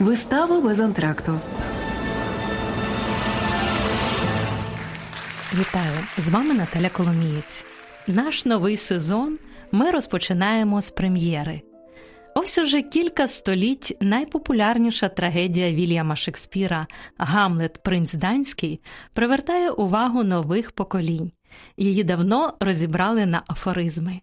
Вистава без антракту. Вітаю! З вами Наталя Коломієць. Наш новий сезон ми розпочинаємо з прем'єри. Ось уже кілька століть найпопулярніша трагедія Вільяма Шекспіра Гамлет Принц Данський привертає увагу нових поколінь. Її давно розібрали на афоризми.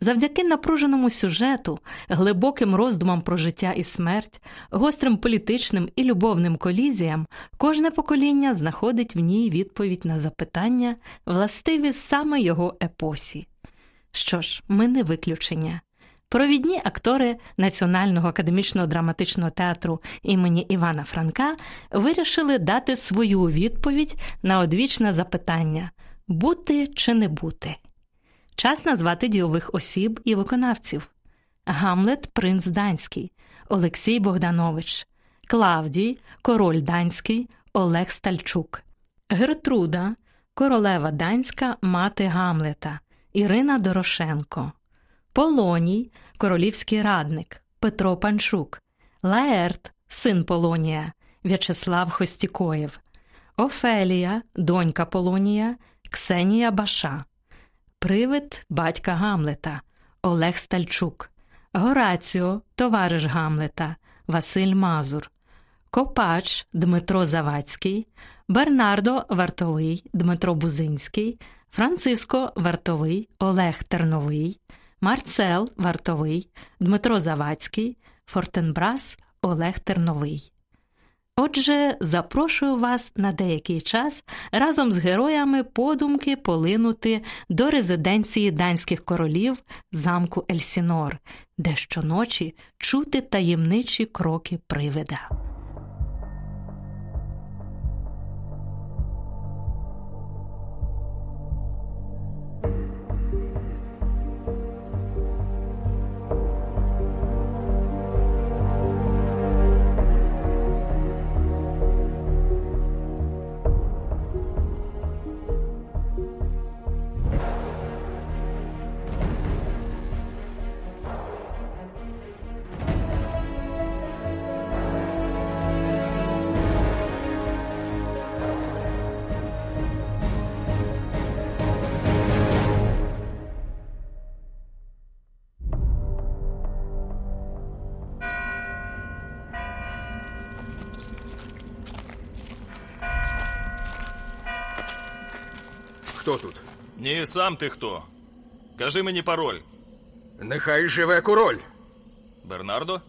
Завдяки напруженому сюжету, глибоким роздумам про життя і смерть, гострим політичним і любовним колізіям, кожне покоління знаходить в ній відповідь на запитання, властиві саме його епосі. Що ж, ми не виключення. Провідні актори Національного академічного драматичного театру імені Івана Франка вирішили дати свою відповідь на одвічне запитання бути чи не бути. Час назвати дійових осіб і виконавців. Гамлет Принц Данський, Олексій Богданович, Клавдій, Король Данський, Олег Стальчук, Гертруда, Королева Данська, мати Гамлета, Ірина Дорошенко, Полоній, королівський радник, Петро Панчук, Лаерт, син Полонія, В'ячеслав Хостікоєв, Офелія, донька Полонія, Ксенія Баша. Привид батька Гамлета Олег Стальчук, Гораціо, товариш Гамлета Василь Мазур, Копач Дмитро Завадський, Бернардо Вартовий Дмитро Бузинський, Франциско Вартовий Олег Терновий, Марцел Вартовий, Дмитро Завадський, Фортенбрас Олег Терновий. Отже, запрошую вас на деякий час разом з героями подумки полинути до резиденції данських королів замку Ельсінор, де щоночі чути таємничі кроки привида. Хто тут? Ні, сам ти хто. Кажи мені пароль. Нехай живе король. Бернардо?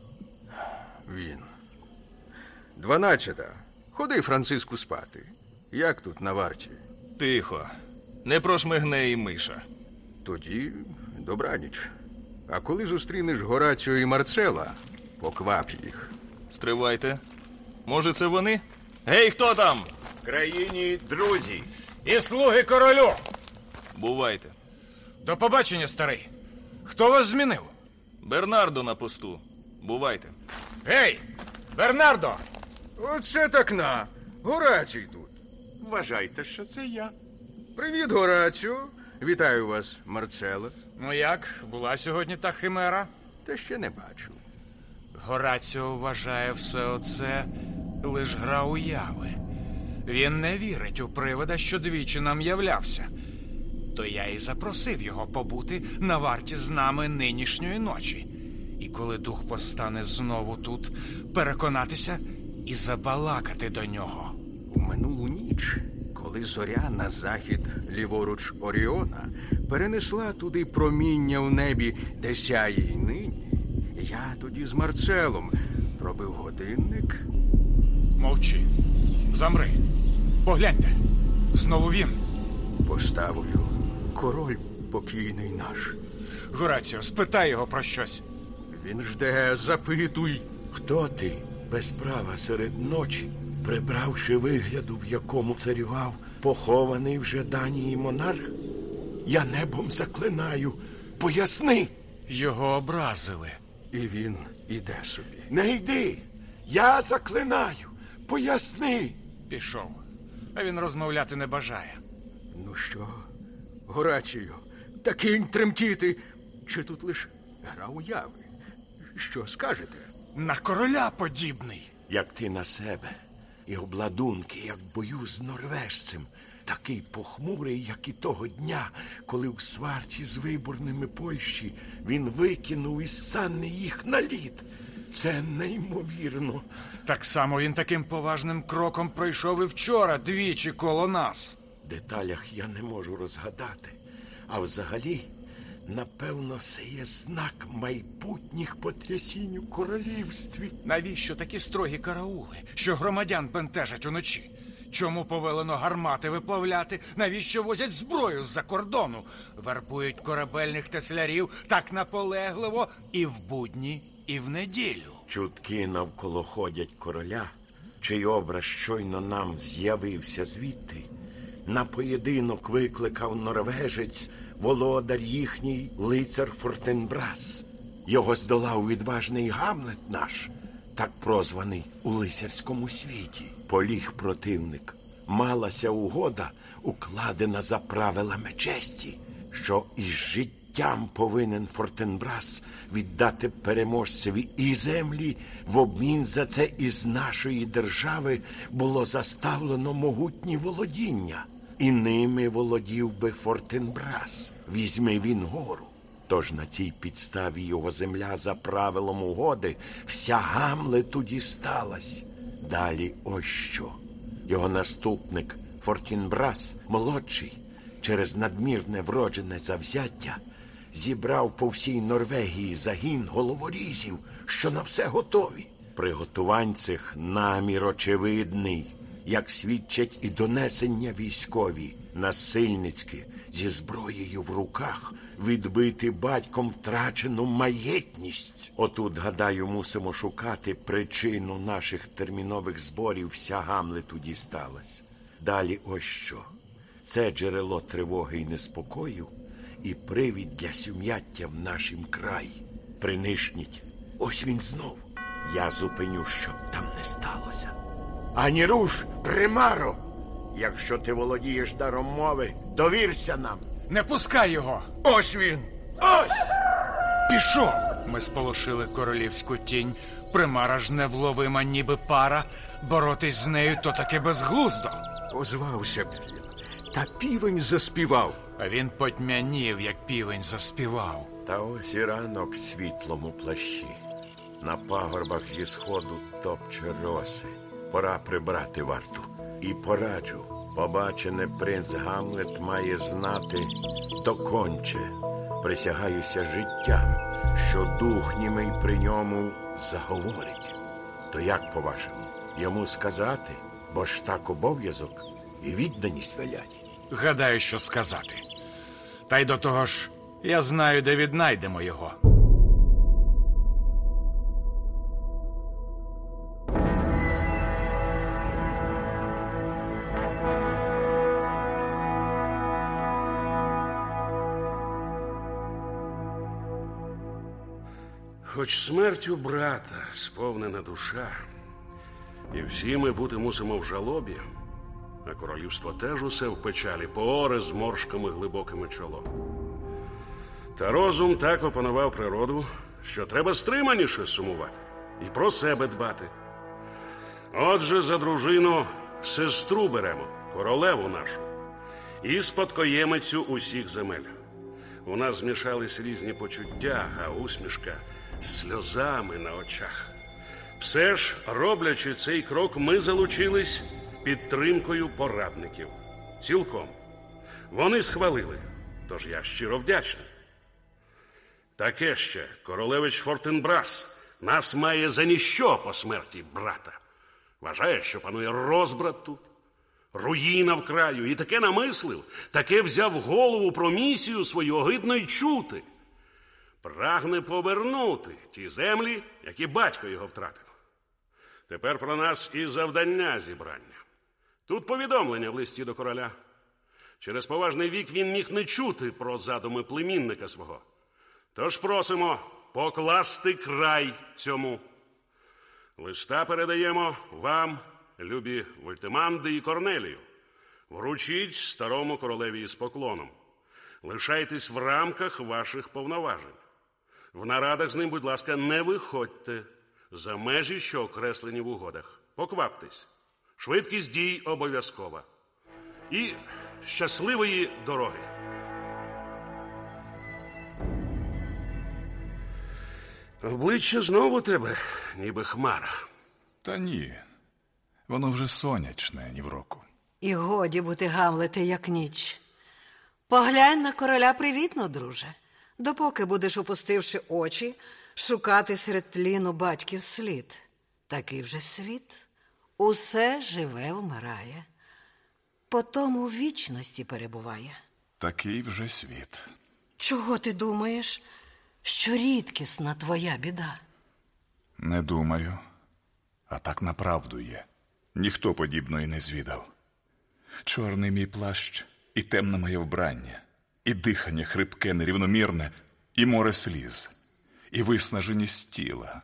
Він. Дванадцята. Ходи, Франциску, спати. Як тут на варті? Тихо. Не прошмигне і миша. Тоді добраніч. А коли зустрінеш Гораціо і Марцела, поквап їх. Стривайте. Може, це вони? Гей, хто там? В країні друзі. І слуги королю. Бувайте. До побачення, старий. Хто вас змінив? Бернардо на посту. Бувайте. Гей, Бернардо! Оце так на. Горацій тут. Вважайте, що це я. Привіт, Гораціо. Вітаю вас, Марцела. Ну як, була сьогодні та химера? Та ще не бачу. Гораціо вважає все оце лиш гра уяви. Він не вірить у привида, що двічі нам являвся. То я і запросив його побути на варті з нами нинішньої ночі. І коли дух постане знову тут, переконатися і забалакати до нього. У минулу ніч, коли зоря на захід ліворуч Оріона перенесла туди проміння в небі, де сяє й нині, я тоді з Марцелом робив годинник. Мовчи. Замри. Погляньте. Знову він. Поставою король покійний наш. Гораціо, спитай його про щось. Він жде, запитуй. Хто ти, без права серед ночі, прибравши вигляду, в якому царював похований вже Данії монарх? Я небом заклинаю. Поясни. Його образили. І він іде собі. Не йди. Я заклинаю. Поясни. Пішов. А він розмовляти не бажає. Ну що, Горацію, та тремтіти. Чи тут лише гра уяви? Що скажете? На короля подібний. як ти на себе, і обладунки, як в бою з норвежцем, такий похмурий, як і того дня, коли в сварці з виборними Польщі він викинув із санни їх на лід. Це неймовірно. Так само він таким поважним кроком пройшов і вчора двічі коло нас. Деталях я не можу розгадати. А взагалі, напевно, це є знак майбутніх потрясінь у королівстві. Навіщо такі строгі караули, що громадян бентежать уночі? Чому повелено гармати виплавляти? Навіщо возять зброю з-за кордону? Вербують корабельних теслярів так наполегливо і в будні, і в неділю. Чутки навколо ходять короля, чий образ щойно нам з'явився звідти. На поєдинок викликав норвежець, володар їхній лицар Фортенбрас. Його здолав відважний Гамлет наш, так прозваний у лицарському світі. Поліг противник. Малася угода, укладена за правилами честі, що із життям повинен Фортенбрас віддати переможцеві і землі, в обмін за це із нашої держави було заставлено могутні володіння, і ними володів би Фортенбрас. Візьми він гору. Тож на цій підставі його земля за правилом угоди вся Гамлету дісталась. Далі ось що. Його наступник Фортінбрас, молодший, через надмірне вроджене завзяття, зібрав по всій Норвегії загін головорізів, що на все готові. Приготувань цих намір очевидний, як свідчать і донесення військові, насильницьки, зі зброєю в руках відбити батьком втрачену маєтність. Отут, гадаю, мусимо шукати причину наших термінових зборів вся Гамлету дісталась. Далі ось що. Це джерело тривоги і неспокою і привід для сум'яття в нашім краї. Принишніть. Ось він знов. Я зупиню, щоб там не сталося. Ані руш, примаро! Якщо ти володієш даром мови, довірся нам. Не пускай його! Ось він. Ось! Пішов! Ми сполошили королівську тінь. Примара ж невловима, ніби пара. Боротись з нею то таки безглуздо. Озвався б він. Та півень заспівав. А він потьмянів, як півень заспівав. Та ось і ранок світлому плащі. На пагорбах зі сходу топче роси. Пора прибрати варту. І пораджу. Побачене принц Гамлет має знати доконче. Присягаюся життям, що дух німий при ньому заговорить. То як по-вашому? Йому сказати, бо ж так обов'язок і відданість велять. Гадаю, що сказати. Та й до того ж, я знаю, де віднайдемо його. Хоч смертю брата сповнена душа, і всі ми бути мусимо в жалобі, а королівство теж усе в печалі, поори з моршками глибокими чоло. Та розум так опанував природу, що треба стриманіше сумувати і про себе дбати. Отже, за дружину сестру беремо, королеву нашу, і спадкоємицю усіх земель. У нас змішались різні почуття, а усмішка сльозами на очах. Все ж, роблячи цей крок, ми залучились підтримкою порадників. Цілком. Вони схвалили, тож я щиро вдячний. Таке ще королевич Фортенбрас нас має за ніщо по смерті брата. Вважає, що панує розбрат тут, руїна в краю, і таке намислив, таке взяв голову про місію свою огидно й чути. Прагне повернути ті землі, які батько його втратив. Тепер про нас і завдання зібрання. Тут повідомлення в листі до короля. Через поважний вік він міг не чути про задуми племінника свого. Тож просимо покласти край цьому. Листа передаємо вам, любі Вольтеманди і Корнелію. Вручіть старому королеві з поклоном. Лишайтесь в рамках ваших повноважень. В нарадах з ним, будь ласка, не виходьте. за межі, що окреслені в угодах. Покваптесь. Швидкість дій обов'язкова. І щасливої дороги. Обличчя знову тебе, ніби хмара. Та ні. Воно вже сонячне, ні в року. І годі бути гамлете, як ніч. Поглянь на короля привітно, друже, допоки будеш, опустивши очі, шукати серед тліну батьків слід. Такий вже світ. Усе живе вмирає, потому в вічності перебуває. Такий вже світ. Чого ти думаєш, що рідкісна твоя біда? Не думаю, а так направду є. Ніхто подібної не звідав. Чорний мій плащ і темне моє вбрання, і дихання хрипке, нерівномірне, і море сліз, і виснаженість тіла,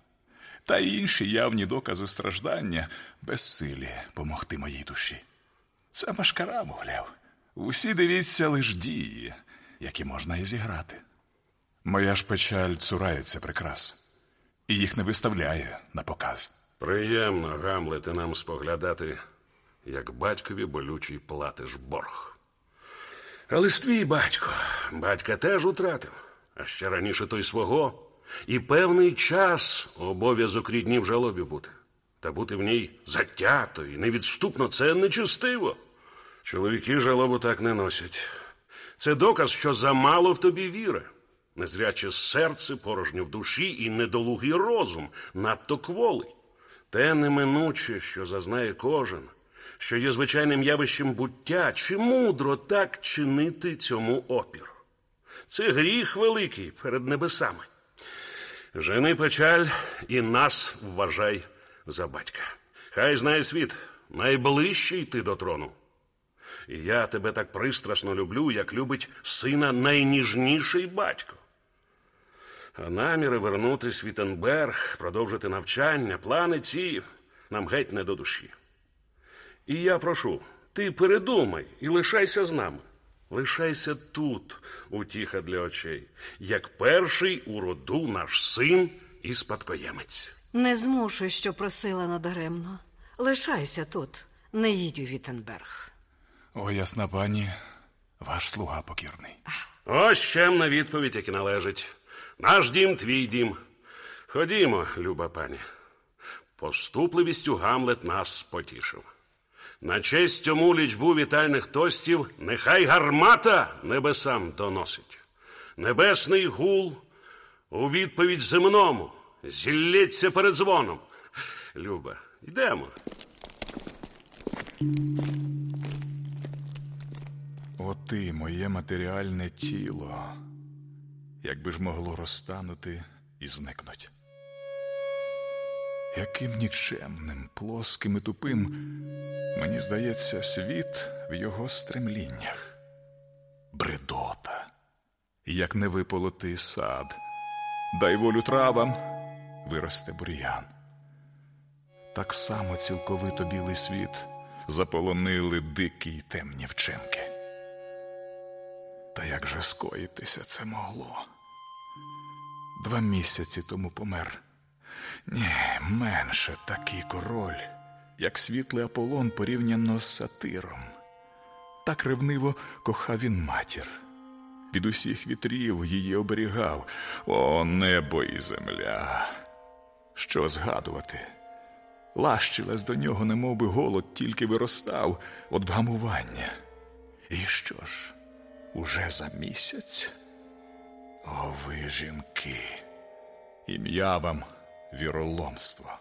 та інші явні докази страждання безсилі помогти моїй душі. Це машкара, мовляв. Усі дивіться лиш дії, які можна і зіграти. Моя ж печаль цурається прикрас, і їх не виставляє на показ. Приємно, Гамлете, нам споглядати, як батькові болючий платиш борг. Але ж твій батько, батька теж утратив, а ще раніше той свого, і певний час обов'язок рідні в жалобі бути. Та бути в ній затято і невідступно це нечестиво. Чоловіки жалобу так не носять. Це доказ, що замало в тобі віри. Незряче серце, порожньо в душі і недолугий розум, надто кволий. Те неминуче, що зазнає кожен, що є звичайним явищем буття, чи мудро так чинити цьому опір. Це гріх великий перед небесами. Жени печаль і нас вважай за батька. Хай знає світ, найближчий ти до трону. І я тебе так пристрасно люблю, як любить сина найніжніший батько. А наміри вернути Світенберг, продовжити навчання, плани ці нам геть не до душі. І я прошу, ти передумай і лишайся з нами. Лишайся тут, утіха для очей, як перший у роду наш син і спадкоємець. Не змушуй, що просила надаремно. Лишайся тут, не їдь у Віттенберг. О, ясна пані, ваш слуга покірний. Ось чемна відповідь, яка належить. Наш дім, твій дім. Ходімо, люба пані. Поступливістю Гамлет нас потішив. На честь цьому лічбу вітальних тостів нехай гармата небесам доносить. Небесний гул у відповідь земному зілється перед дзвоном. Люба, йдемо. О ти, моє матеріальне тіло, якби ж могло розтанути і зникнуть. Яким нікчемним, плоским і тупим, мені здається, світ в його стремліннях. Бредота, як не виполоти сад, дай волю травам, виросте бур'ян. Так само цілковито білий світ заполонили дикі й темні вчинки. Та як же скоїтися це могло? Два місяці тому помер. Ні, менше такий король, як світлий Аполлон порівняно з сатиром. Так ревниво кохав він матір. Від усіх вітрів її оберігав. О, небо і земля. Що згадувати? Лащилась до нього, немов би голод тільки виростав від вгамування. І що ж? Уже за місяць? О, ви, жінки, ім'я вам віроломство.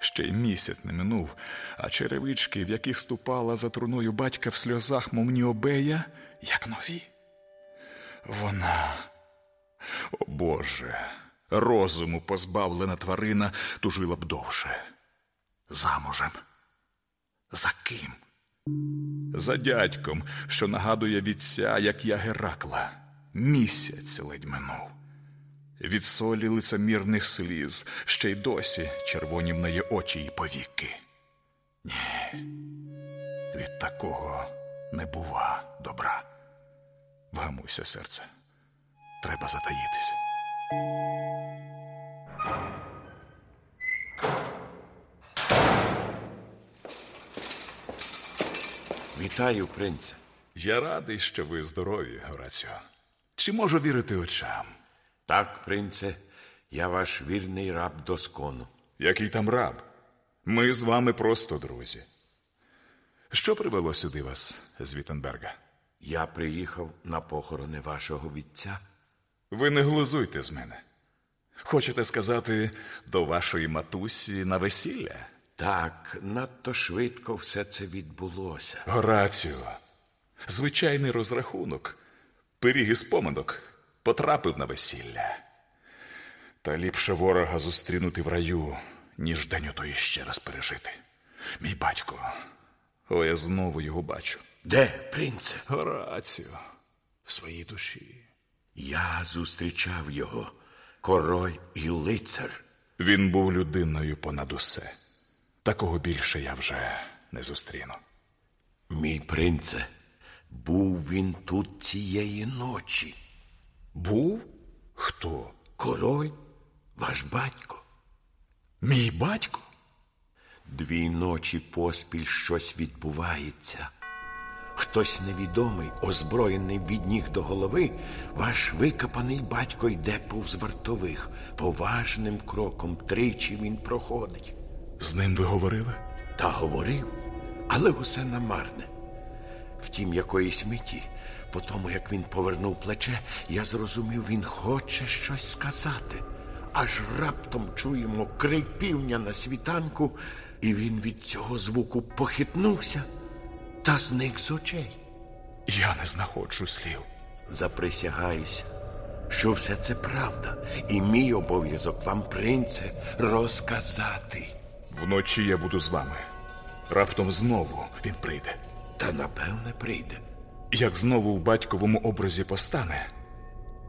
Ще й місяць не минув, а черевички, в яких ступала за труною батька в сльозах, мов Ніобея, як нові. Вона, о Боже, розуму позбавлена тварина тужила б довше. Замужем. За ким? За дядьком, що нагадує вітця, як я Геракла, місяць ледь минув від солі лицемірних сліз, ще й досі червоні в очі й повіки. Ні, від такого не бува добра. Вгамуйся, серце, треба затаїтися. Вітаю, принце. Я радий, що ви здорові, Гораціо. Чи можу вірити очам? Так, принце, я ваш вірний раб доскону. Який там раб? Ми з вами просто друзі. Що привело сюди вас з Віттенберга? Я приїхав на похорони вашого вітця. Ви не глузуйте з мене. Хочете сказати до вашої матусі на весілля? Так, надто швидко все це відбулося. Гораціо, звичайний розрахунок, пиріг із поминок потрапив на весілля. Та ліпше ворога зустрінути в раю, ніж день отої ще раз пережити. Мій батько, о, я знову його бачу. Де, принце? Гораціо, в своїй душі. Я зустрічав його, король і лицар. Він був людиною понад усе. Такого більше я вже не зустріну. Мій принце, був він тут цієї ночі. Був? Хто? Король, ваш батько. Мій батько? Дві ночі поспіль щось відбувається. Хтось невідомий, озброєний від ніг до голови, ваш викопаний батько йде повз вартових. Поважним кроком тричі він проходить. З ним ви говорили? Та говорив, але усе намарне. Втім, якоїсь миті, по тому, як він повернув плече, я зрозумів, він хоче щось сказати. Аж раптом чуємо крик півня на світанку, і він від цього звуку похитнувся та зник з очей. Я не знаходжу слів. Заприсягаюся, що все це правда, і мій обов'язок вам, принце, розказати. Вночі я буду з вами. Раптом знову він прийде. Та напевне прийде. Як знову в батьковому образі постане,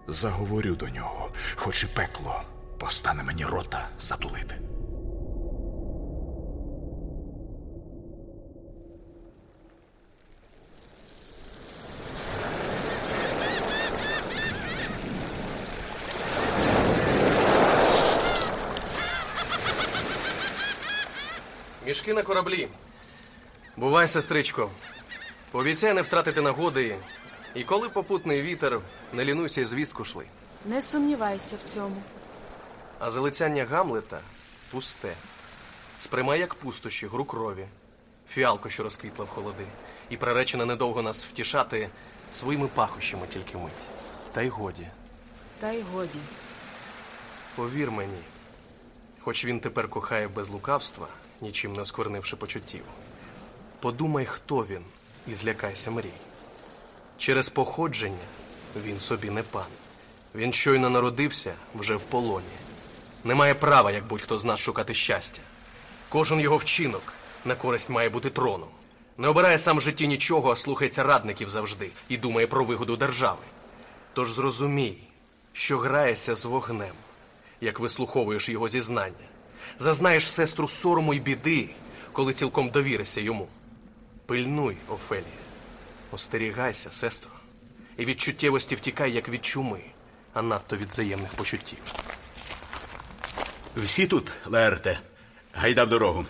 заговорю до нього, хоч і пекло постане мені рота затулити. Мішки на кораблі. Бувай, сестричко. Обіцяй не втратити нагоди. І коли попутний вітер, не лінуйся і звістку шли. Не сумнівайся в цьому. А залицяння Гамлета пусте. Сприймай як пустощі, гру крові, фіалку, що розквітла в холоди, і приречена недовго нас втішати своїми пахощами тільки мить. Та й годі. Та й годі. Повір мені, хоч він тепер кохає без лукавства, нічим не осквернивши почуттів. Подумай, хто він, і злякайся мрій. Через походження він собі не пан. Він щойно народився вже в полоні. Не має права, як будь-хто з нас шукати щастя. Кожен його вчинок на користь має бути трону. Не обирає сам в житті нічого, а слухається радників завжди і думає про вигоду держави. Тож зрозумій, що граєшся з вогнем, як вислуховуєш його зізнання. Зазнаєш сестру сорому й біди, коли цілком довіришся йому. Пильнуй, Офелія, остерігайся, сестро, і від чуттєвості втікай, як від чуми, а надто від взаємних почуттів. Всі тут, Лерте. Гайда в дорогу.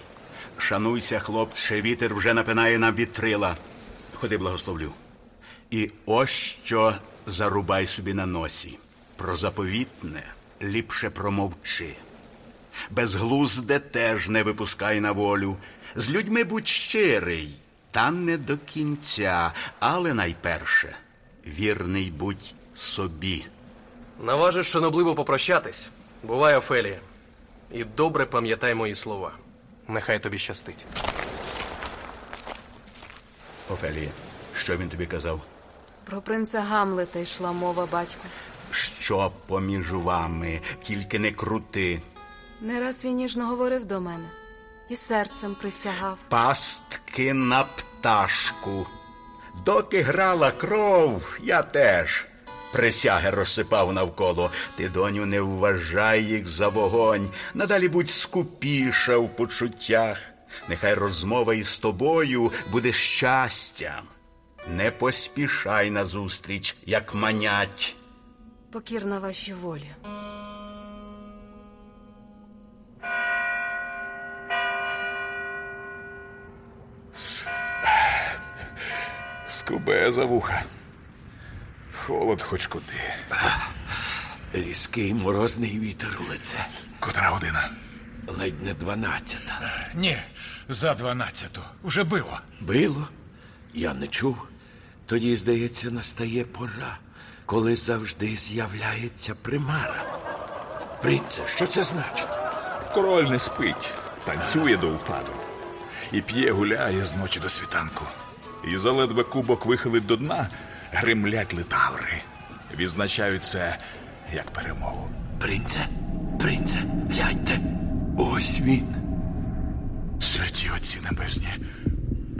Шануйся, хлопче, вітер вже напинає нам вітрила. Ходи, благословлю. І ось що зарубай собі на носі. Про заповітне ліпше промовчи. Безглузде теж не випускай на волю. З людьми будь щирий, та не до кінця, але найперше вірний будь собі. Наважиш шанобливо попрощатись. Бувай, Офелія. І добре пам'ятай мої слова. Нехай тобі щастить. Офелія, що він тобі казав? Про принца Гамлета йшла мова, батьку. Що поміж вами, тільки не крути. Не раз він ніжно говорив до мене і серцем присягав. Пастки на пташку. Доки грала кров, я теж присяги розсипав навколо. Ти, доню, не вважай їх за вогонь. Надалі будь скупіша в почуттях. Нехай розмова із тобою буде щастям. Не поспішай назустріч, як манять. Покірна вашій волі. Любе за вуха. Холод хоч куди. Різкий морозний вітер у лице. Котра година? Ледь не дванадцята. Ні, за дванадцяту. Уже било. Било? Я не чув. Тоді, здається, настає пора, коли завжди з'являється примара. Принце, що це значить? Король не спить, танцює до упаду. І п'є, гуляє з ночі до світанку. І заледве кубок вихилить до дна, гримлять литаври. Відзначають це як перемогу. Принце, принце, гляньте. Ось він. Святі отці небесні,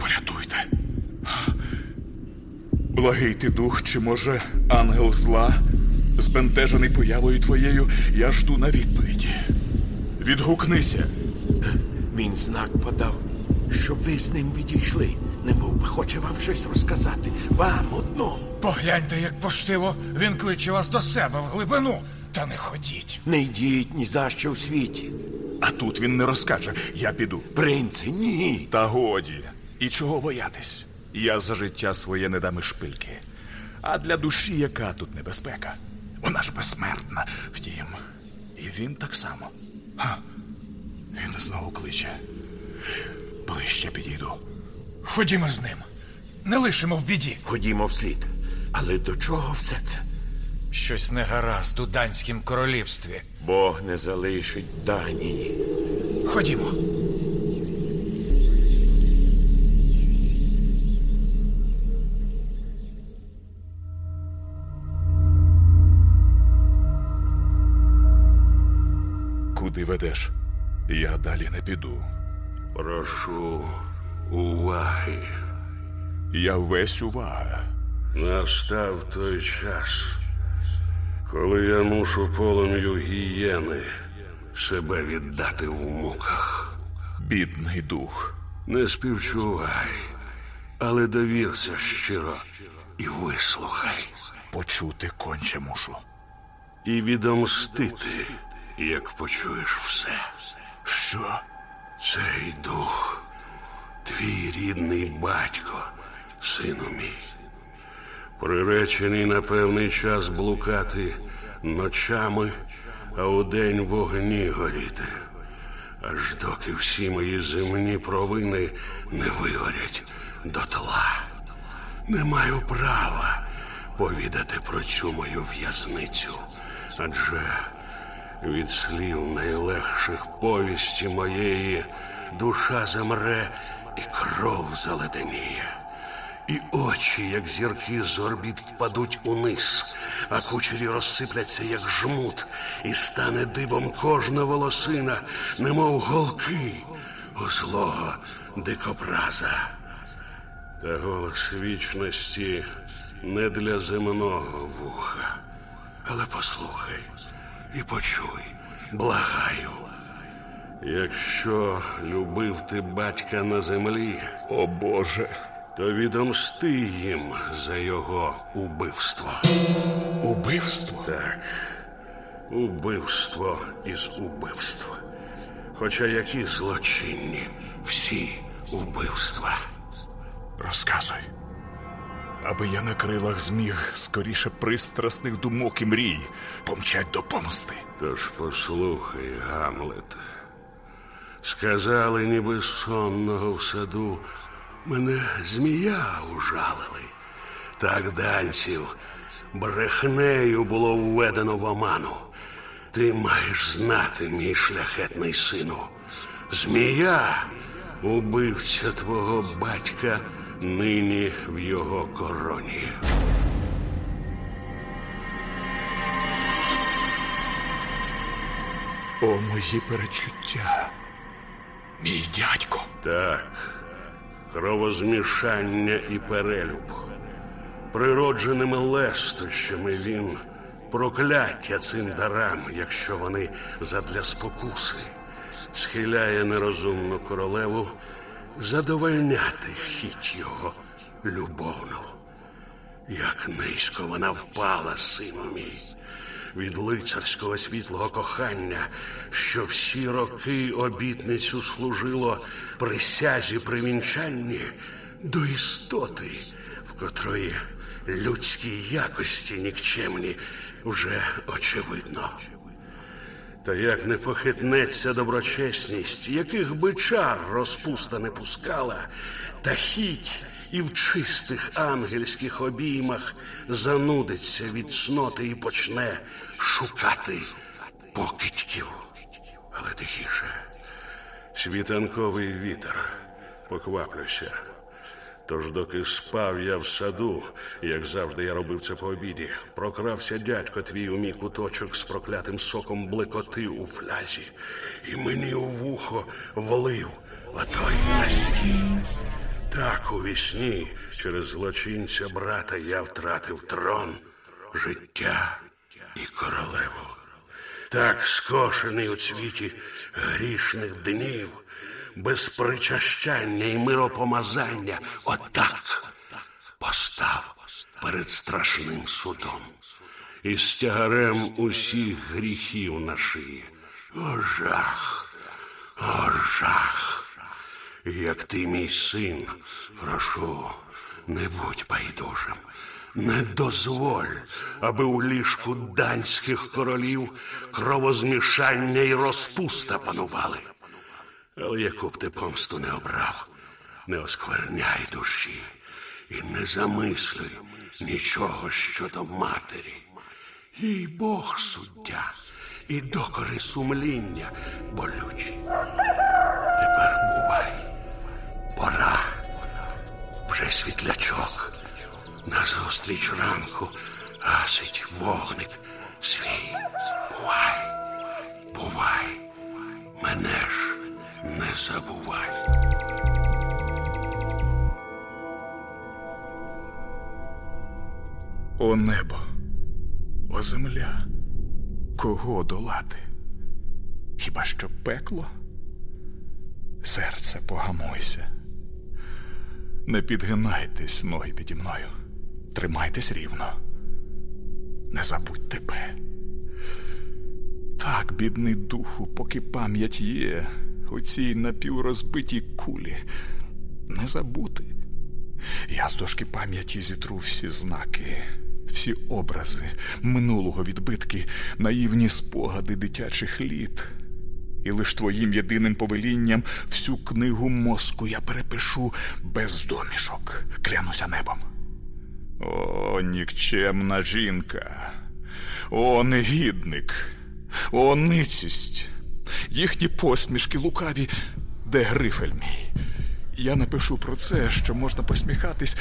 порятуйте. Благий ти дух, чи може ангел зла, збентежений появою твоєю, я жду на відповіді. Відгукнися. Він знак подав, щоб ви з ним відійшли. Хоче вам щось розказати. Вам одному. Погляньте, як поштиво він кличе вас до себе в глибину. Та не ходіть. Не йдіть ні за що в світі. А тут він не розкаже, я піду. Принце, ні. Та годі. І чого боятись? Я за життя своє не дам і шпильки. А для душі яка тут небезпека? Вона ж безсмертна. Втім, і він так само. Ха. Він знову кличе. Ближче підійду. Ходімо з ним. Не лишимо в біді. Ходімо вслід. Але до чого все це? Щось негаразд у данськім королівстві. Бог не залишить Данії. Ходімо. Куди ведеш? Я далі не піду. Прошу уваги. Я весь увага. Настав той час, коли я мушу полум'ю гієни себе віддати в муках. Бідний дух. Не співчувай, але довірся щиро і вислухай. Почути конче мушу. І відомстити, як почуєш все. Що? Цей дух, твій рідний батько, сину мій. Приречений на певний час блукати ночами, а удень в огні горіти. Аж доки всі мої земні провини не вигорять дотла. Не маю права повідати про цю мою в'язницю, адже від слів найлегших повісті моєї душа замре і кров заледеніє. І очі, як зірки з орбіт, впадуть униз, а кучері розсипляться, як жмут, і стане дибом кожна волосина, немов голки у злого дикобраза. Та голос вічності не для земного вуха. Але послухай і почуй, благаю. Якщо любив ти батька на землі, О Боже. то відомсти їм за його убивство. Убивство? Так. Убивство із убивства. Хоча які злочинні, всі убивства. Розказуй. Аби я на крилах зміг скоріше пристрасних думок і мрій помчать до помсти. Тож послухай, Гамлете. Сказали, ніби сонного в саду мене змія ужалили. Так данців брехнею було введено в оману. Ти маєш знати, мій шляхетний сину. Змія, убивця твого батька, нині в його короні. О, мої перечуття. Мій дядько. Так, кровозмішання і перелюб. Природженими лестощами він прокляття цим дарам, якщо вони задля спокуси, схиляє нерозумну королеву задовольняти хіть його любовну. Як низько вона впала, сину мій, від лицарського світлого кохання, що всі роки обітницю служило присязі при вінчанні до істоти, в котрої людські якості нікчемні вже очевидно. Та як не похитнеться доброчесність, яких би чар розпуста не пускала, та хіть і в чистих ангельських обіймах занудиться від сноти і почне шукати покидьків. Але тихіше, світанковий вітер, покваплюся. Тож, доки спав я в саду, як завжди я робив це по обіді, прокрався дядько твій у мій куточок з проклятим соком блекоти у флязі, і мені у вухо влив отой настій. Так у вісні через злочинця брата я втратив трон, життя і королеву. Так скошений у цвіті грішних днів, без причащання і миропомазання, отак постав перед страшним судом і з тягарем усіх гріхів на шиї. О, жах, о, жах. Як ти, мій син, прошу, не будь байдужим. Не дозволь, аби у ліжку данських королів кровозмішання і розпуста панували. Але яку б ти помсту не обрав, не оскверняй душі і не замислюй нічого щодо матері. Їй Бог суддя і докори сумління болючі. Тепер бувай, пора, вже світлячок. Назустріч ранку гасить вогник свій. Бувай, бувай, мене ж не забувай. О небо, о земля, кого долати? Хіба що пекло? Серце погамуйся. Не підгинайтесь, ноги піді мною. Тримайтесь рівно. Не забудь тебе. Так, бідний духу, поки пам'ять є у цій напіврозбитій кулі. Не забути. Я з дошки пам'яті зітру всі знаки, всі образи, минулого відбитки, наївні спогади дитячих літ. І лиш твоїм єдиним повелінням всю книгу мозку я перепишу без домішок, клянуся небом. О, нікчемна жінка, о, негідник, о, ницість, їхні посмішки лукаві, де грифель мій. Я напишу про це, що можна посміхатись,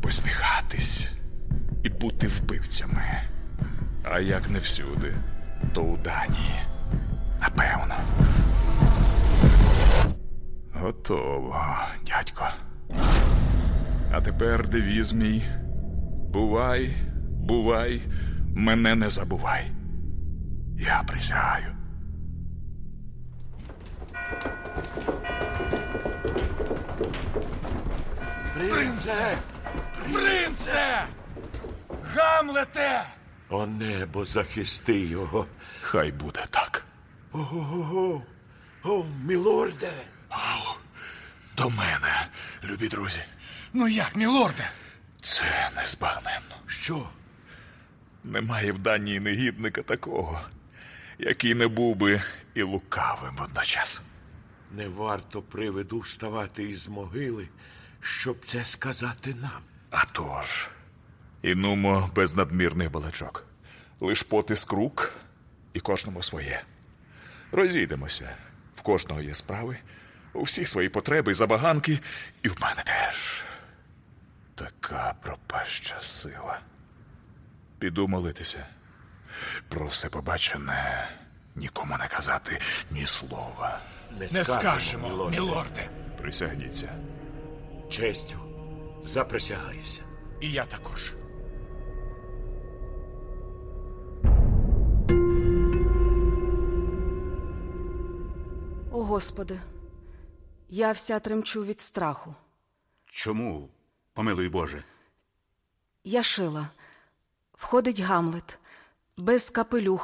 посміхатись і бути вбивцями. А як не всюди, то у Данії. Напевно. Готово, дядько. А тепер девіз мій. Бувай, бувай, мене не забувай. Я присягаю. Принце! Принце! Гамлете! О небо, захисти його. Хай буде так. Ого-го. О, мілорде. Ау, до мене, любі друзі. Ну як, мілорде? Це незбагненно. Що? Немає в Данії негідника такого, який не був би і лукавим водночас. Не варто привиду вставати із могили, щоб це сказати нам. А тож, і без надмірних балачок. Лиш потиск рук і кожному своє. Розійдемося. В кожного є справи, у всіх свої потреби забаганки, і в мене теж. Така пропаща сила. Піду молитися. Про все побачене нікому не казати ні слова. Не, Не скажемо, мілорде. Присягніться. Честю, заприсягаюся. І я також. О, Господи, я вся тремчу від страху. Чому, помилуй Боже? Я шила. Входить Гамлет, без капелюха.